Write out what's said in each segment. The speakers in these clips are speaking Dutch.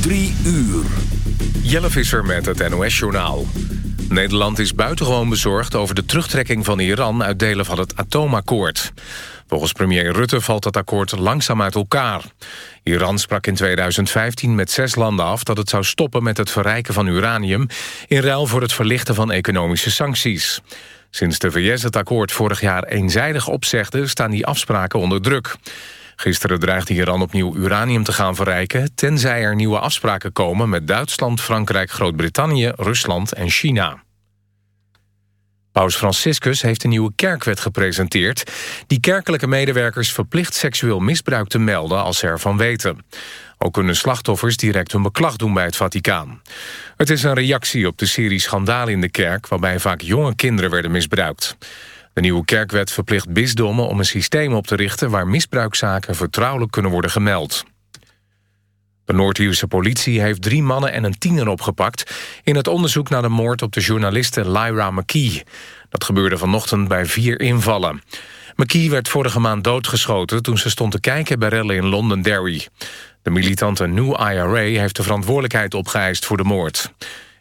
Drie uur. Jelle Visser met het NOS-journaal. Nederland is buitengewoon bezorgd over de terugtrekking van Iran... uit delen van het atoomakkoord. Volgens premier Rutte valt het akkoord langzaam uit elkaar. Iran sprak in 2015 met zes landen af dat het zou stoppen met het verrijken van uranium... in ruil voor het verlichten van economische sancties. Sinds de VS het akkoord vorig jaar eenzijdig opzegde... staan die afspraken onder druk. Gisteren dreigde Iran opnieuw uranium te gaan verrijken... tenzij er nieuwe afspraken komen met Duitsland, Frankrijk, Groot-Brittannië... Rusland en China. Paus Franciscus heeft een nieuwe kerkwet gepresenteerd... die kerkelijke medewerkers verplicht seksueel misbruik te melden als ze ervan weten. Ook kunnen slachtoffers direct hun beklag doen bij het Vaticaan. Het is een reactie op de serie schandalen in de kerk... waarbij vaak jonge kinderen werden misbruikt. De nieuwe kerkwet verplicht bisdommen om een systeem op te richten... waar misbruikzaken vertrouwelijk kunnen worden gemeld. De Noord-Ierse politie heeft drie mannen en een tiener opgepakt... in het onderzoek naar de moord op de journaliste Lyra McKee. Dat gebeurde vanochtend bij vier invallen. McKee werd vorige maand doodgeschoten toen ze stond te kijken bij rellen in Londonderry. De militante New IRA heeft de verantwoordelijkheid opgeëist voor de moord.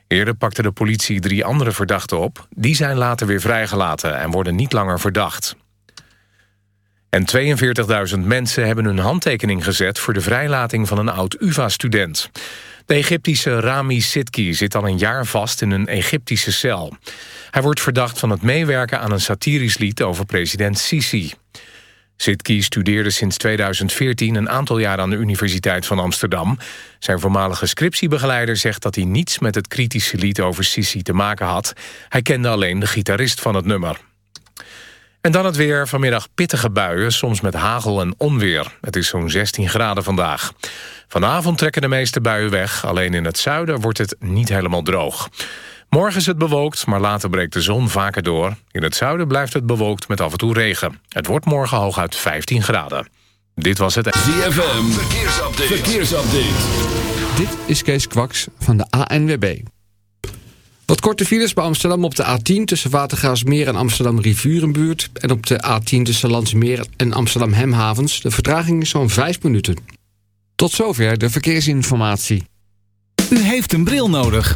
Eerder pakte de politie drie andere verdachten op. Die zijn later weer vrijgelaten en worden niet langer verdacht. En 42.000 mensen hebben hun handtekening gezet... voor de vrijlating van een oud-UvA-student. De Egyptische Rami Sidki zit al een jaar vast in een Egyptische cel. Hij wordt verdacht van het meewerken aan een satirisch lied over president Sisi. Sidki studeerde sinds 2014 een aantal jaar aan de Universiteit van Amsterdam. Zijn voormalige scriptiebegeleider zegt dat hij niets met het kritische lied over Sisi te maken had. Hij kende alleen de gitarist van het nummer. En dan het weer. Vanmiddag pittige buien, soms met hagel en onweer. Het is zo'n 16 graden vandaag. Vanavond trekken de meeste buien weg. Alleen in het zuiden wordt het niet helemaal droog. Morgen is het bewolkt, maar later breekt de zon vaker door. In het zuiden blijft het bewolkt met af en toe regen. Het wordt morgen hooguit 15 graden. Dit was het... ZFM, verkeersupdate. verkeersupdate. Dit is Kees Kwaks van de ANWB. Wat korte files bij Amsterdam op de A10 tussen Watergraafsmeer en Amsterdam Rivierenbuurt... en op de A10 tussen Landsmeer en Amsterdam Hemhavens. De vertraging is zo'n 5 minuten. Tot zover de verkeersinformatie. U heeft een bril nodig.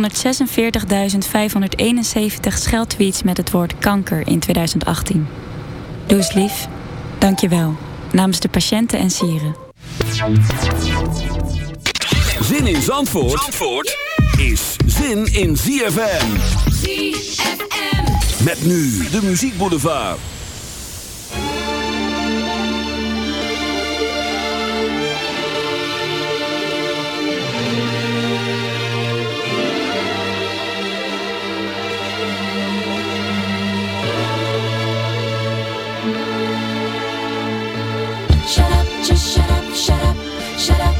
146.571 scheldtweets met het woord kanker in 2018. Doe eens lief. Dank je wel. Namens de patiënten en sieren. Zin in Zandvoort, Zandvoort is zin in ZFM. ZFM. Met nu de Shut up.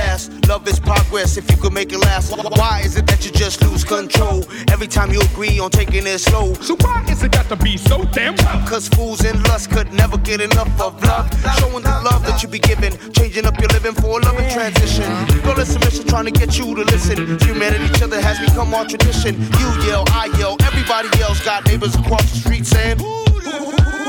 Love is progress if you could make it last. Why is it that you just lose control every time you agree on taking it slow? So why is it got to be so damn tough? Cause fools in lust could never get enough of love. Showing the love that you be giving, changing up your living for a loving transition. Girl, it's a mission trying to get you to listen. Humanity, each other has become our tradition. You yell, I yell, everybody else got neighbors across the street saying,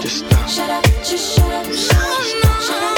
Just stop. Shut up, just shut up. Shut up, shut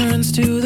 Turns to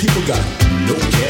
people got no cash.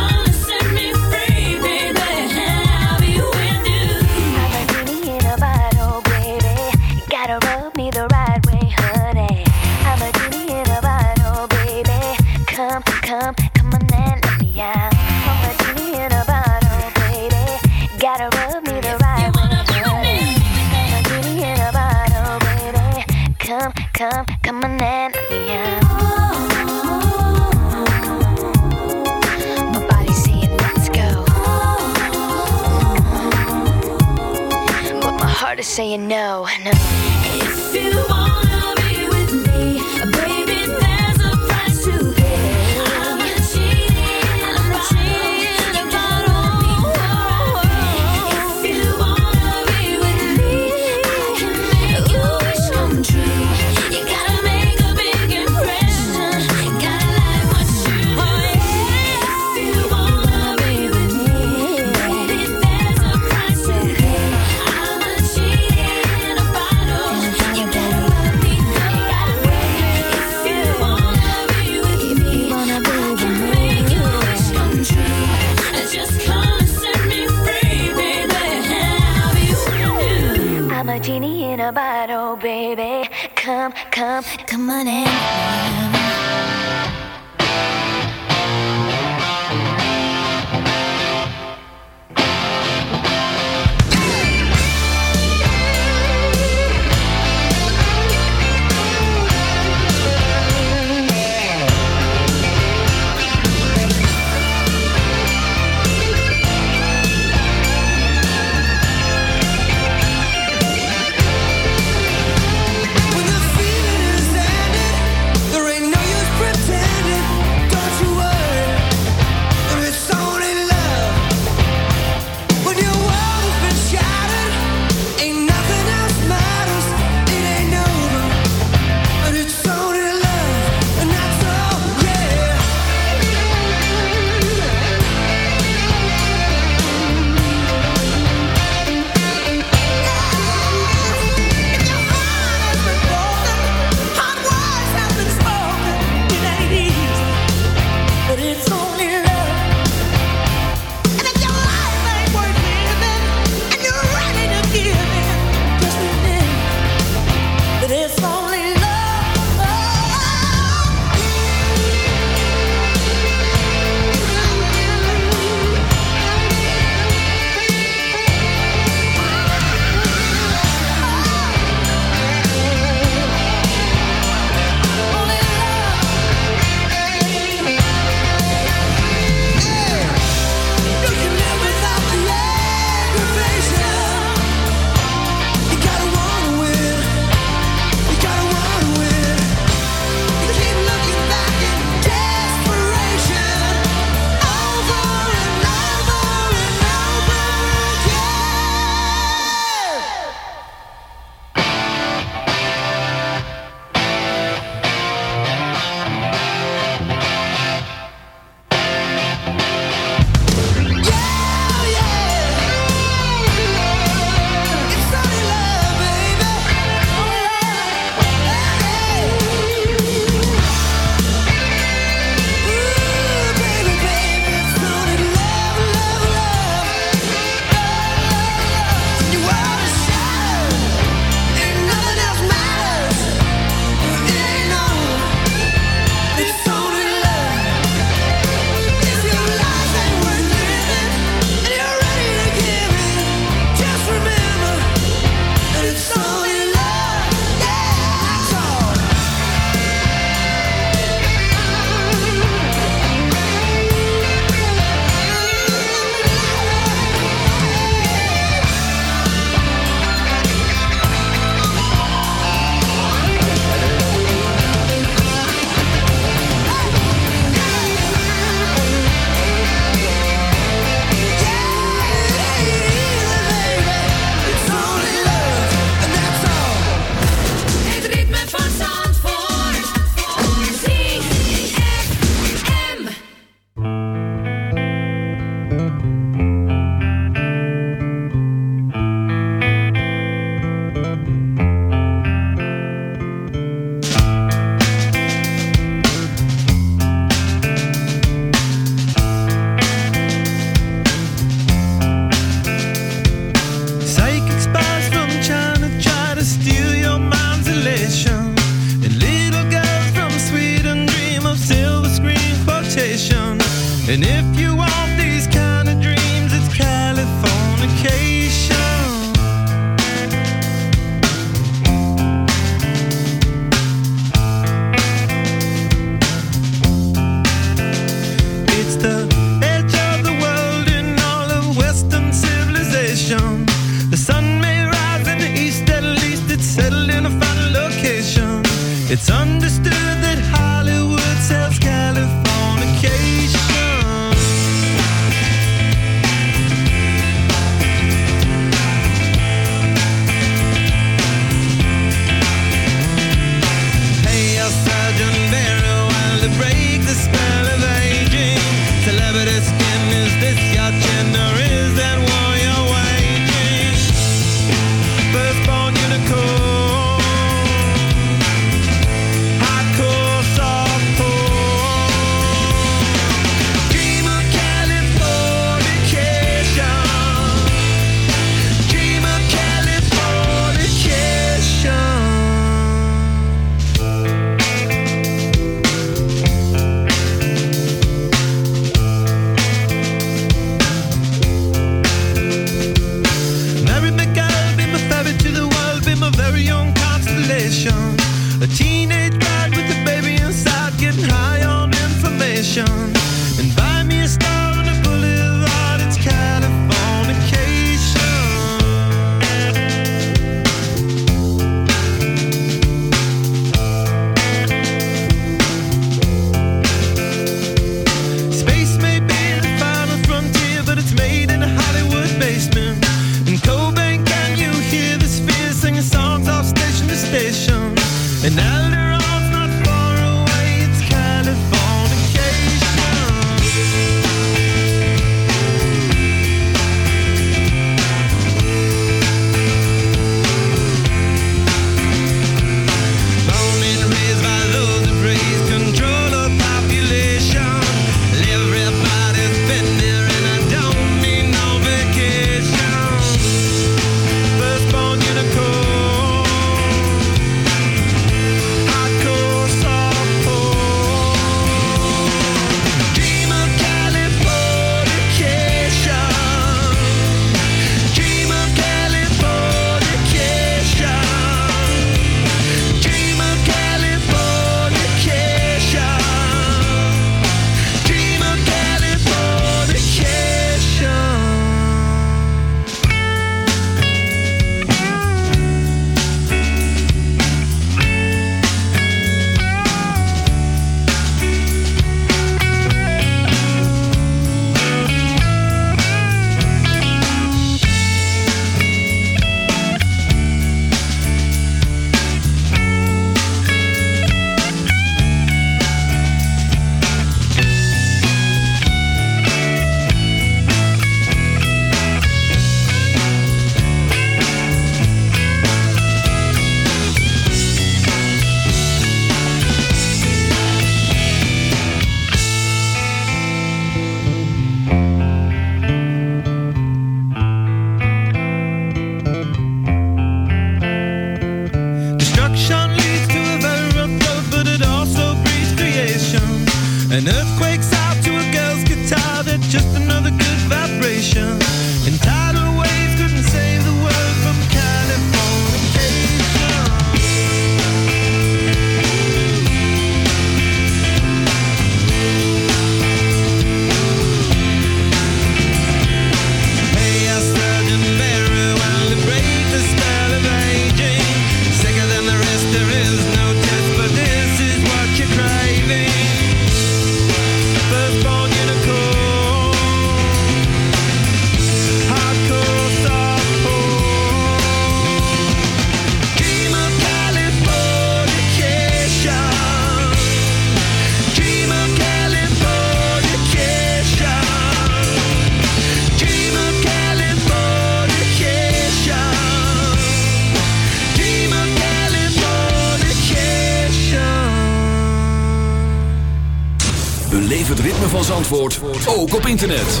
van Zandvoort ook op internet.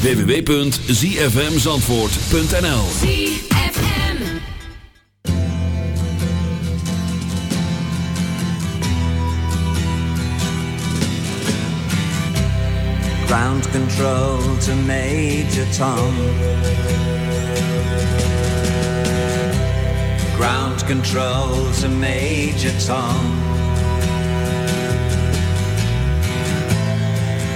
www.zfmzandvoort.nl Ground control to Major Tom. Ground control to Major Tom.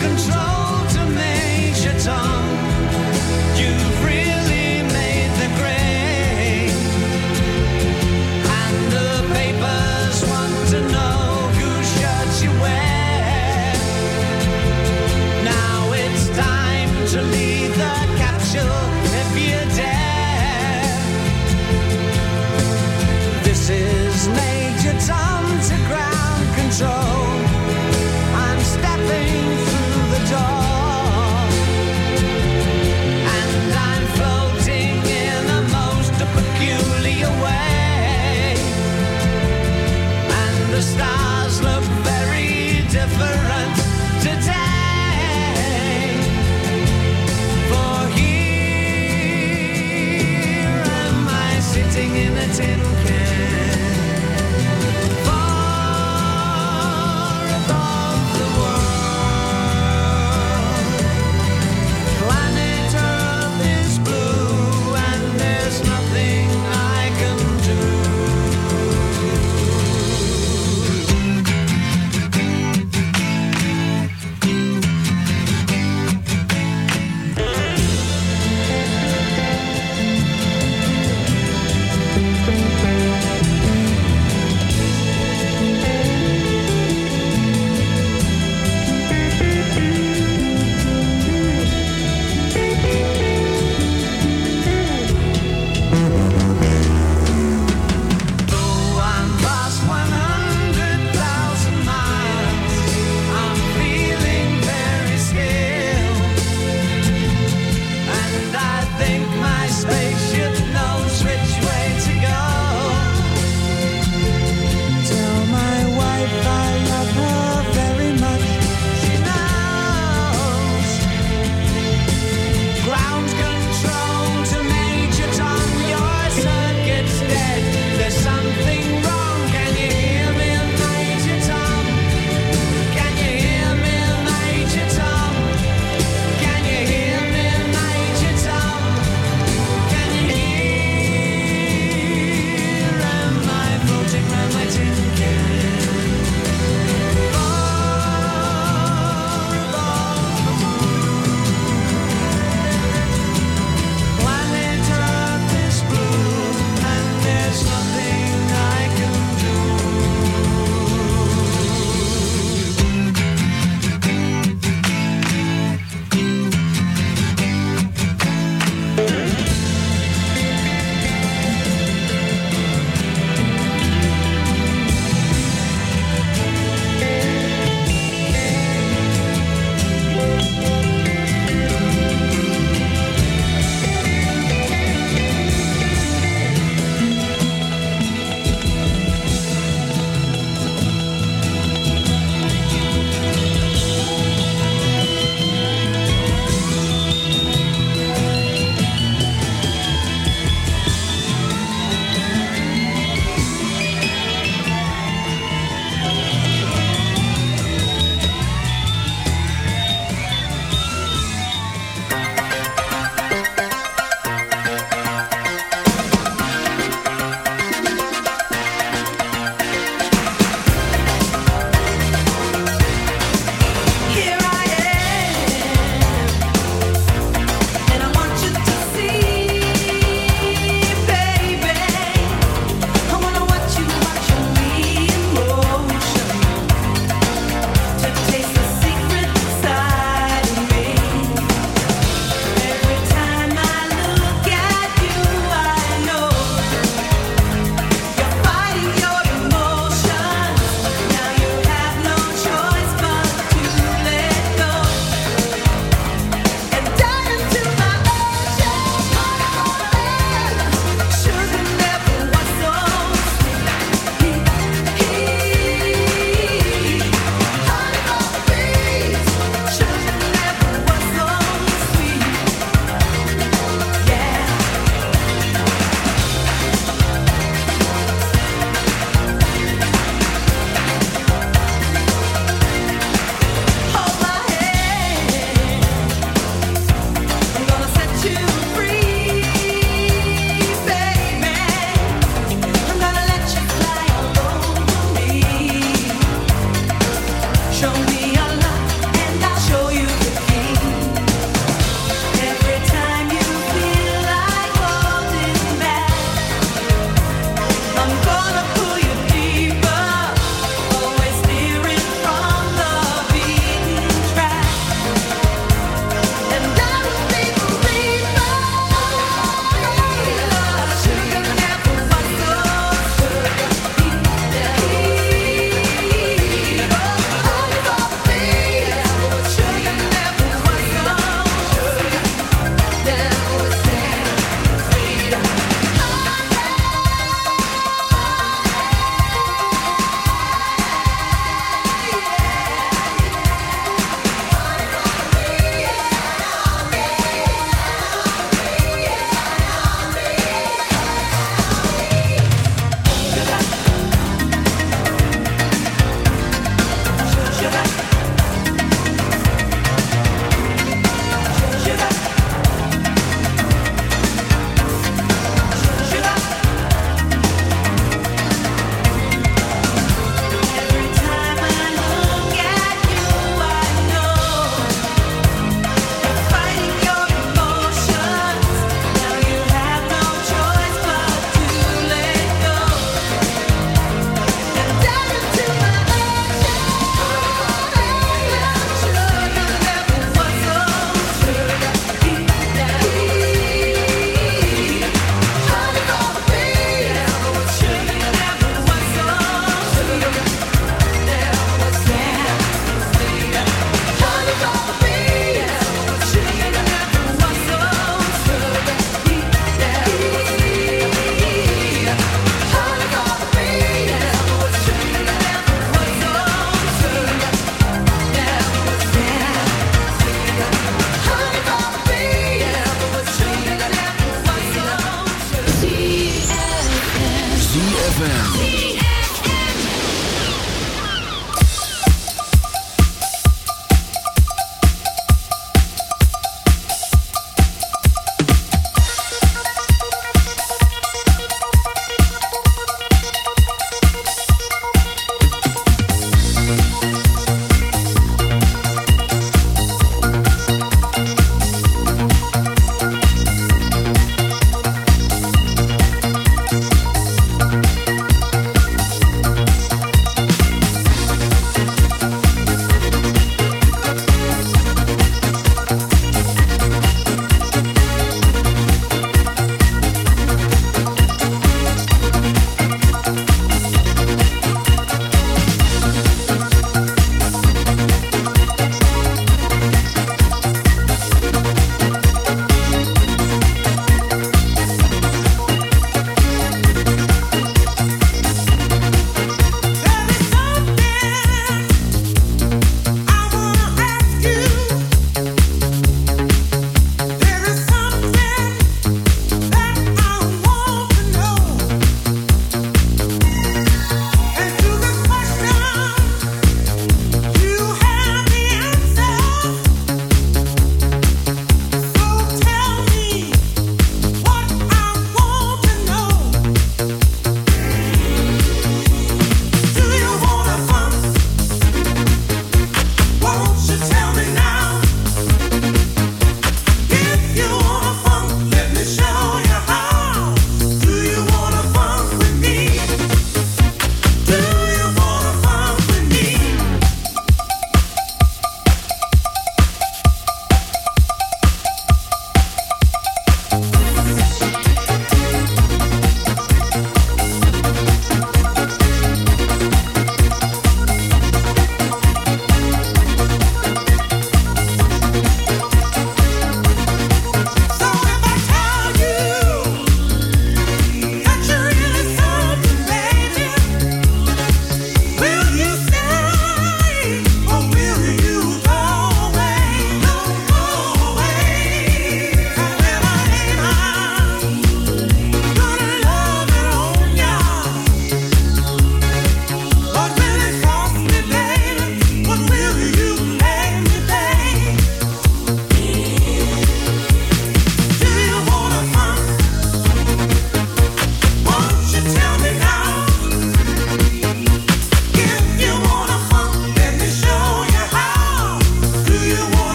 Control to Major Tom. You've